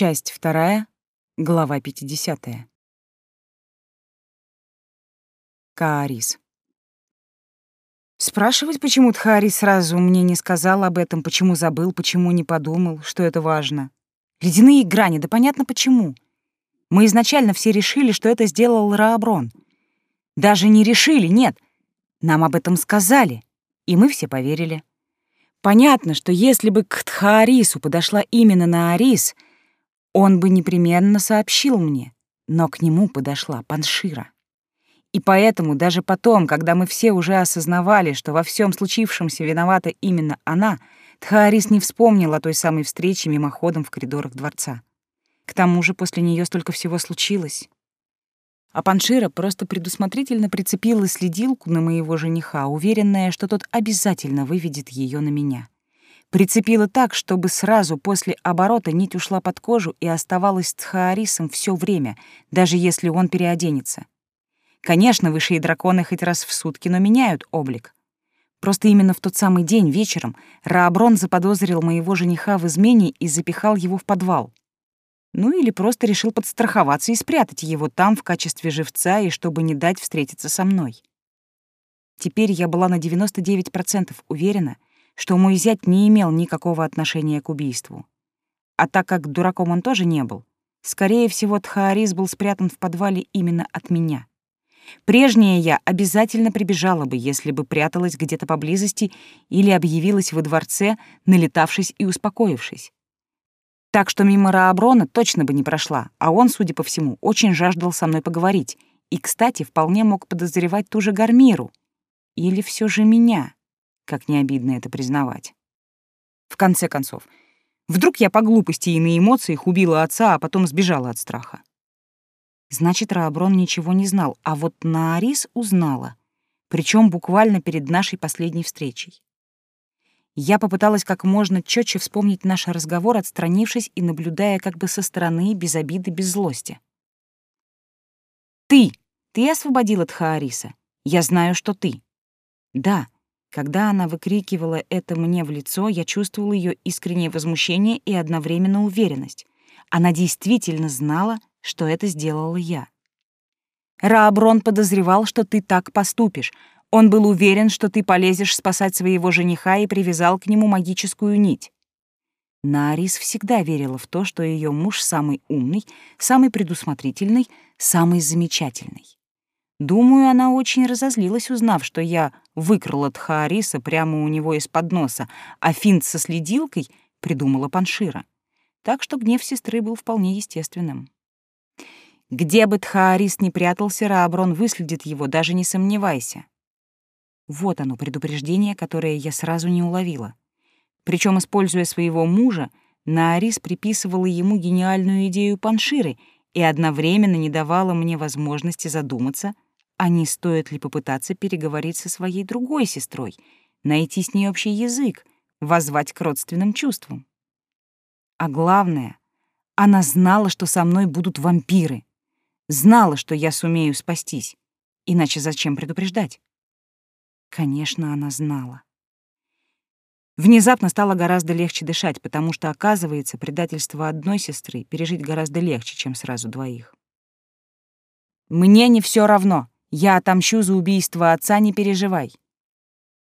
Часть вторая, глава 50. Каарис. Спрашивать, почему Тхаарис сразу мне не сказал об этом, почему забыл, почему не подумал, что это важно. Ледяные грани, да понятно почему. Мы изначально все решили, что это сделал Рааброн. Даже не решили, нет. Нам об этом сказали, и мы все поверили. Понятно, что если бы к Тхаарису подошла именно на Арис, он бы непременно сообщил мне, но к нему подошла Паншира. И поэтому даже потом, когда мы все уже осознавали, что во всем случившемся виновата именно она, Тхаарис не вспомнил о той самой встрече мимоходом в коридорах дворца. К тому же после нее столько всего случилось. А Паншира просто предусмотрительно прицепила следилку на моего жениха, уверенная, что тот обязательно выведет ее на меня. Прицепила так, чтобы сразу после оборота нить ушла под кожу и оставалась с Тхаарисом все время, даже если он переоденется. Конечно, высшие драконы хоть раз в сутки, но меняют облик. Просто именно в тот самый день вечером Рааброн заподозрил моего жениха в измене и запихал его в подвал. Ну или просто решил подстраховаться и спрятать его там в качестве живца и чтобы не дать встретиться со мной. Теперь я была на 99% уверена, что мой зять не имел никакого отношения к убийству. А так как дураком он тоже не был, скорее всего, Тхаарис был спрятан в подвале именно от меня. Прежняя я обязательно прибежала бы, если бы пряталась где-то поблизости или объявилась во дворце, налетавшись и успокоившись. Так что мимо Рааброна точно бы не прошла, а он, судя по всему, очень жаждал со мной поговорить и, кстати, вполне мог подозревать ту же Гармиру. Или все же меня, как не обидно это признавать. В конце концов, вдруг я по глупости и на эмоциях убила отца, а потом сбежала от страха. Значит, Рааброн ничего не знал, а вот Наарис узнала, причем буквально перед нашей последней встречей. Я попыталась как можно четче вспомнить наш разговор, отстранившись и наблюдая как бы со стороны, без обиды, без злости. «Ты! Ты освободила Тхаариса. Я знаю, что ты». Да, когда она выкрикивала это мне в лицо, я чувствовала ее искреннее возмущение и одновременно уверенность. Она действительно знала, что это сделала я. Рааброн подозревал, что ты так поступишь, он был уверен, что ты полезешь спасать своего жениха и привязал к нему магическую нить. Нарис всегда верила в то, что ее муж самый умный, самый предусмотрительный, самый замечательный. Думаю, она очень разозлилась, узнав, что я выкрала Тхаариса прямо у него из-под носа, а финт со следилкой придумала Паншира. Так что гнев сестры был вполне естественным. Где бы Тхаарис ни прятался, Рааброн выследит его, даже не сомневайся. Вот оно, предупреждение, которое я сразу не уловила. Причем, используя своего мужа, Наарис приписывала ему гениальную идею Панширы и одновременно не давала мне возможности задуматься, а не стоит ли попытаться переговорить со своей другой сестрой, найти с ней общий язык, воззвать к родственным чувствам. А главное, она знала, что со мной будут вампиры. Знала, что я сумею спастись. Иначе зачем предупреждать? Конечно, она знала. Внезапно стало гораздо легче дышать, потому что, оказывается, предательство одной сестры пережить гораздо легче, чем сразу двоих. «Мне не все равно. Я отомщу за убийство отца, не переживай».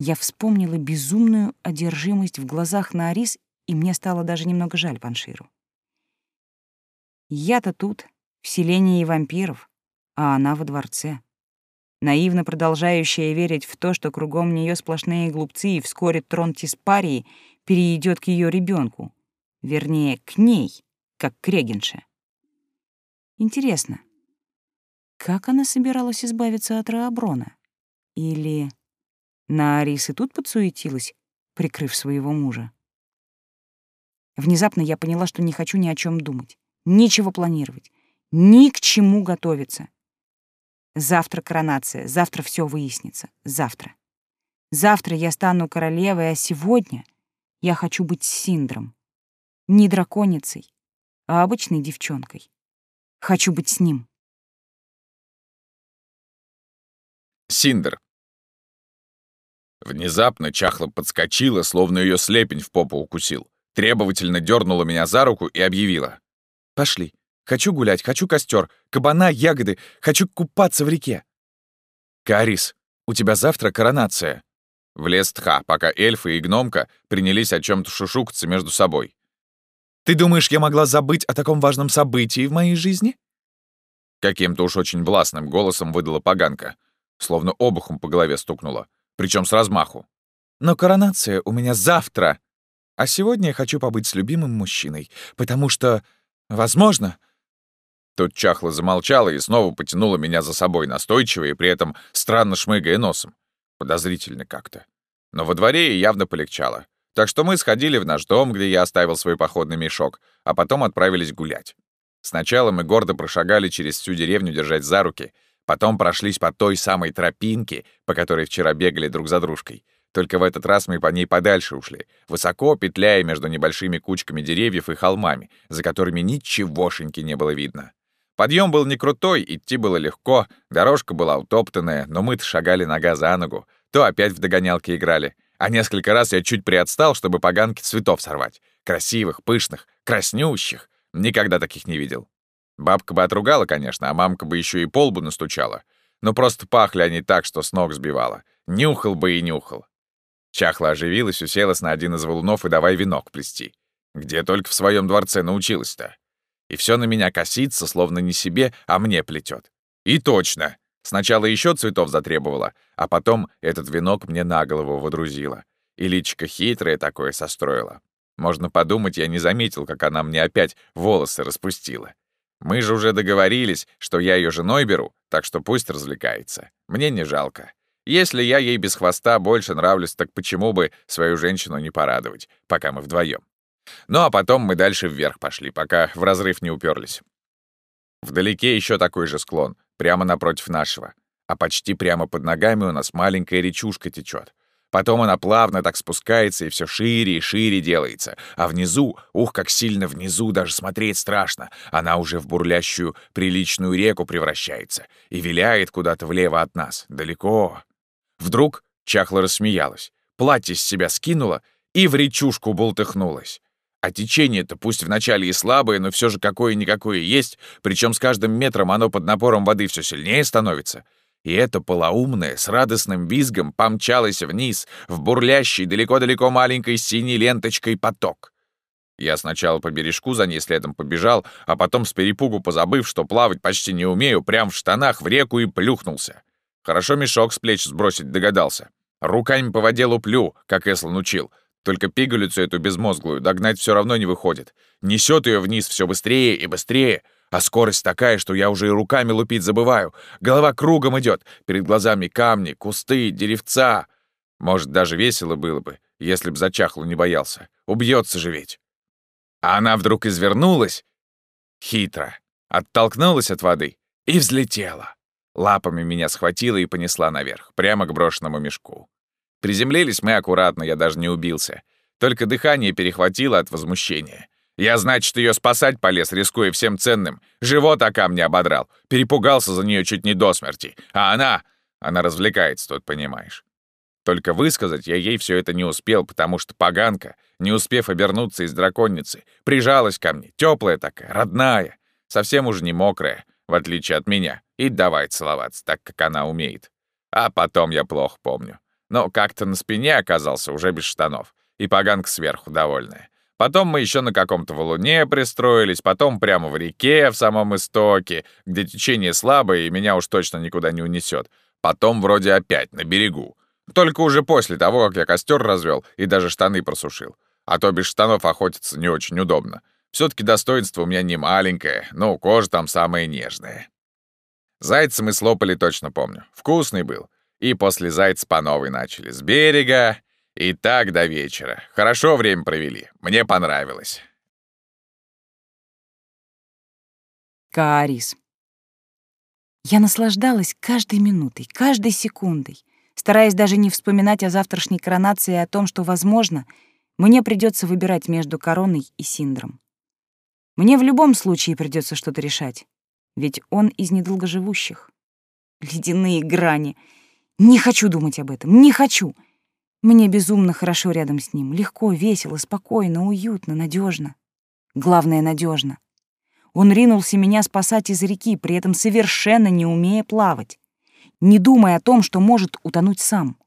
Я вспомнила безумную одержимость в глазах на Арис, и мне стало даже немного жаль Панширу. Я-то тут, в селении вампиров, а она во дворце наивно продолжающая верить в то, что кругом нее сплошные глупцы, и вскоре трон Тиспарии перейдет к ее ребенку, вернее, к ней, как к регенше. Интересно, как она собиралась избавиться от Рааброна? Или Наарис и тут подсуетилась, прикрыв своего мужа? Внезапно я поняла, что не хочу ни о чем думать, ничего планировать, ни к чему готовиться. Завтра коронация, завтра все выяснится. Завтра. Завтра я стану королевой, а сегодня я хочу быть Синдром. Не драконицей, а обычной девчонкой. Хочу быть с ним. Синдер. Внезапно чахла подскочила, словно ее слепень в попу укусил. Требовательно дернула меня за руку и объявила. Пошли. Хочу гулять, хочу костер, кабана, ягоды, хочу купаться в реке. Карис, у тебя завтра коронация. Влез Тха, пока эльфы и гномка принялись о чем то шушукаться между собой. Ты думаешь, я могла забыть о таком важном событии в моей жизни? Каким-то уж очень властным голосом выдала поганка, словно обухом по голове стукнула, причем с размаху. Но коронация у меня завтра. А сегодня я хочу побыть с любимым мужчиной, потому что, возможно, Тут чахло замолчала и снова потянула меня за собой настойчиво и при этом странно шмыгая носом. Подозрительно как-то. Но во дворе ей явно полегчало. Так что мы сходили в наш дом, где я оставил свой походный мешок, а потом отправились гулять. Сначала мы гордо прошагали через всю деревню держать за руки, потом прошлись по той самой тропинке, по которой вчера бегали друг за дружкой. Только в этот раз мы по ней подальше ушли, высоко петляя между небольшими кучками деревьев и холмами, за которыми ничегошеньки не было видно. Подъем был не крутой, идти было легко, дорожка была утоптанная, но мы-то шагали нога за ногу, то опять в догонялки играли. А несколько раз я чуть приотстал, чтобы поганки цветов сорвать. Красивых, пышных, краснющих. Никогда таких не видел. Бабка бы отругала, конечно, а мамка бы еще и полбу настучала. Но просто пахли они так, что с ног сбивала. Нюхал бы и нюхал. Чахла оживилась, уселась на один из валунов и давай венок плести. Где только в своем дворце научилась-то и все на меня косится, словно не себе, а мне плетет. И точно. Сначала еще цветов затребовала, а потом этот венок мне на голову водрузила. И личико хитрое такое состроила. Можно подумать, я не заметил, как она мне опять волосы распустила. Мы же уже договорились, что я ее женой беру, так что пусть развлекается. Мне не жалко. Если я ей без хвоста больше нравлюсь, так почему бы свою женщину не порадовать, пока мы вдвоем? Ну а потом мы дальше вверх пошли, пока в разрыв не уперлись. Вдалеке еще такой же склон, прямо напротив нашего. А почти прямо под ногами у нас маленькая речушка течет. Потом она плавно так спускается и все шире и шире делается. А внизу, ух, как сильно внизу, даже смотреть страшно. Она уже в бурлящую приличную реку превращается и виляет куда-то влево от нас, далеко. Вдруг чахла рассмеялась, платье с себя скинула и в речушку бултыхнулась. А течение-то пусть вначале и слабое, но все же какое-никакое есть, причем с каждым метром оно под напором воды все сильнее становится. И это полоумное с радостным визгом помчалось вниз, в бурлящий далеко-далеко маленькой синей ленточкой поток. Я сначала по бережку за ней следом побежал, а потом с перепугу позабыв, что плавать почти не умею, прям в штанах в реку и плюхнулся. Хорошо мешок с плеч сбросить догадался. Руками по воде луплю, как Эслан учил, только пигалицу эту безмозглую догнать все равно не выходит. Несет ее вниз все быстрее и быстрее, а скорость такая, что я уже и руками лупить забываю. Голова кругом идет, перед глазами камни, кусты, деревца. Может, даже весело было бы, если б зачахлу не боялся. Убьется же ведь. А она вдруг извернулась, хитро, оттолкнулась от воды и взлетела. Лапами меня схватила и понесла наверх, прямо к брошенному мешку. Приземлились мы аккуратно, я даже не убился. Только дыхание перехватило от возмущения. Я, значит, ее спасать полез, рискуя всем ценным. Живот о камни ободрал. Перепугался за нее чуть не до смерти. А она... Она развлекается тут, понимаешь. Только высказать я ей все это не успел, потому что поганка, не успев обернуться из драконницы, прижалась ко мне, теплая такая, родная, совсем уже не мокрая, в отличие от меня, и давай целоваться, так как она умеет. А потом я плохо помню но как-то на спине оказался уже без штанов, и поганка сверху довольная. Потом мы еще на каком-то валуне пристроились, потом прямо в реке, в самом истоке, где течение слабое и меня уж точно никуда не унесет. Потом вроде опять на берегу. Только уже после того, как я костер развел и даже штаны просушил. А то без штанов охотиться не очень удобно. все таки достоинство у меня не маленькое, но кожа там самая нежная. Зайца мы слопали, точно помню. Вкусный был. И после зайца по новой начали. С берега. И так до вечера. Хорошо время провели. Мне понравилось. Каарис. Я наслаждалась каждой минутой, каждой секундой, стараясь даже не вспоминать о завтрашней коронации и о том, что, возможно, мне придется выбирать между короной и Синдром. Мне в любом случае придется что-то решать, ведь он из недолгоживущих. Ледяные грани — не хочу думать об этом, не хочу. Мне безумно хорошо рядом с ним. Легко, весело, спокойно, уютно, надежно. Главное, надежно. Он ринулся меня спасать из реки, при этом совершенно не умея плавать, не думая о том, что может утонуть сам.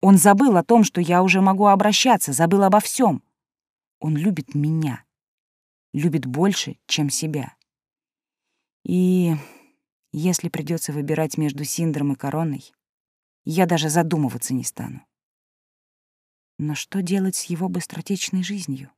Он забыл о том, что я уже могу обращаться, забыл обо всем. Он любит меня. Любит больше, чем себя. И если придется выбирать между Синдром и Короной, я даже задумываться не стану. Но что делать с его быстротечной жизнью?